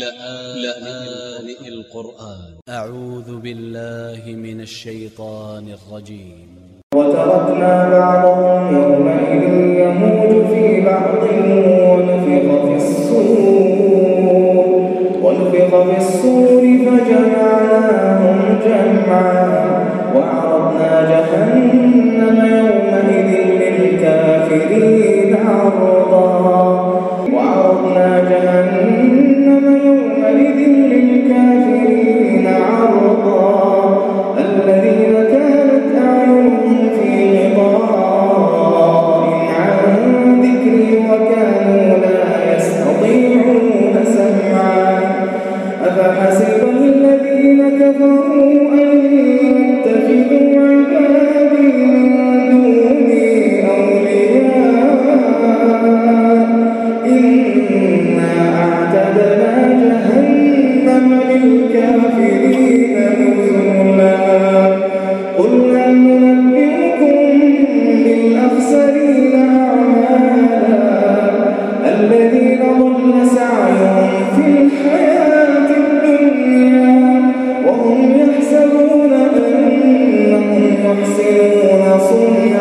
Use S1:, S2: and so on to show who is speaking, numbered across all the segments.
S1: لآن القرآن. أ ع و ذ ب ا ل ل ه من ا ل ش ي ط ا ن ا ل ر ج ي م
S2: و ت ر ك ن ا بعضهم يومئذ يموت في بعض ونفخ في الصور. ونفخ في الصور فجمعناهم جمعا. وعرضنا جهنم يومئذ وسنة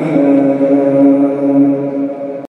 S2: Amen.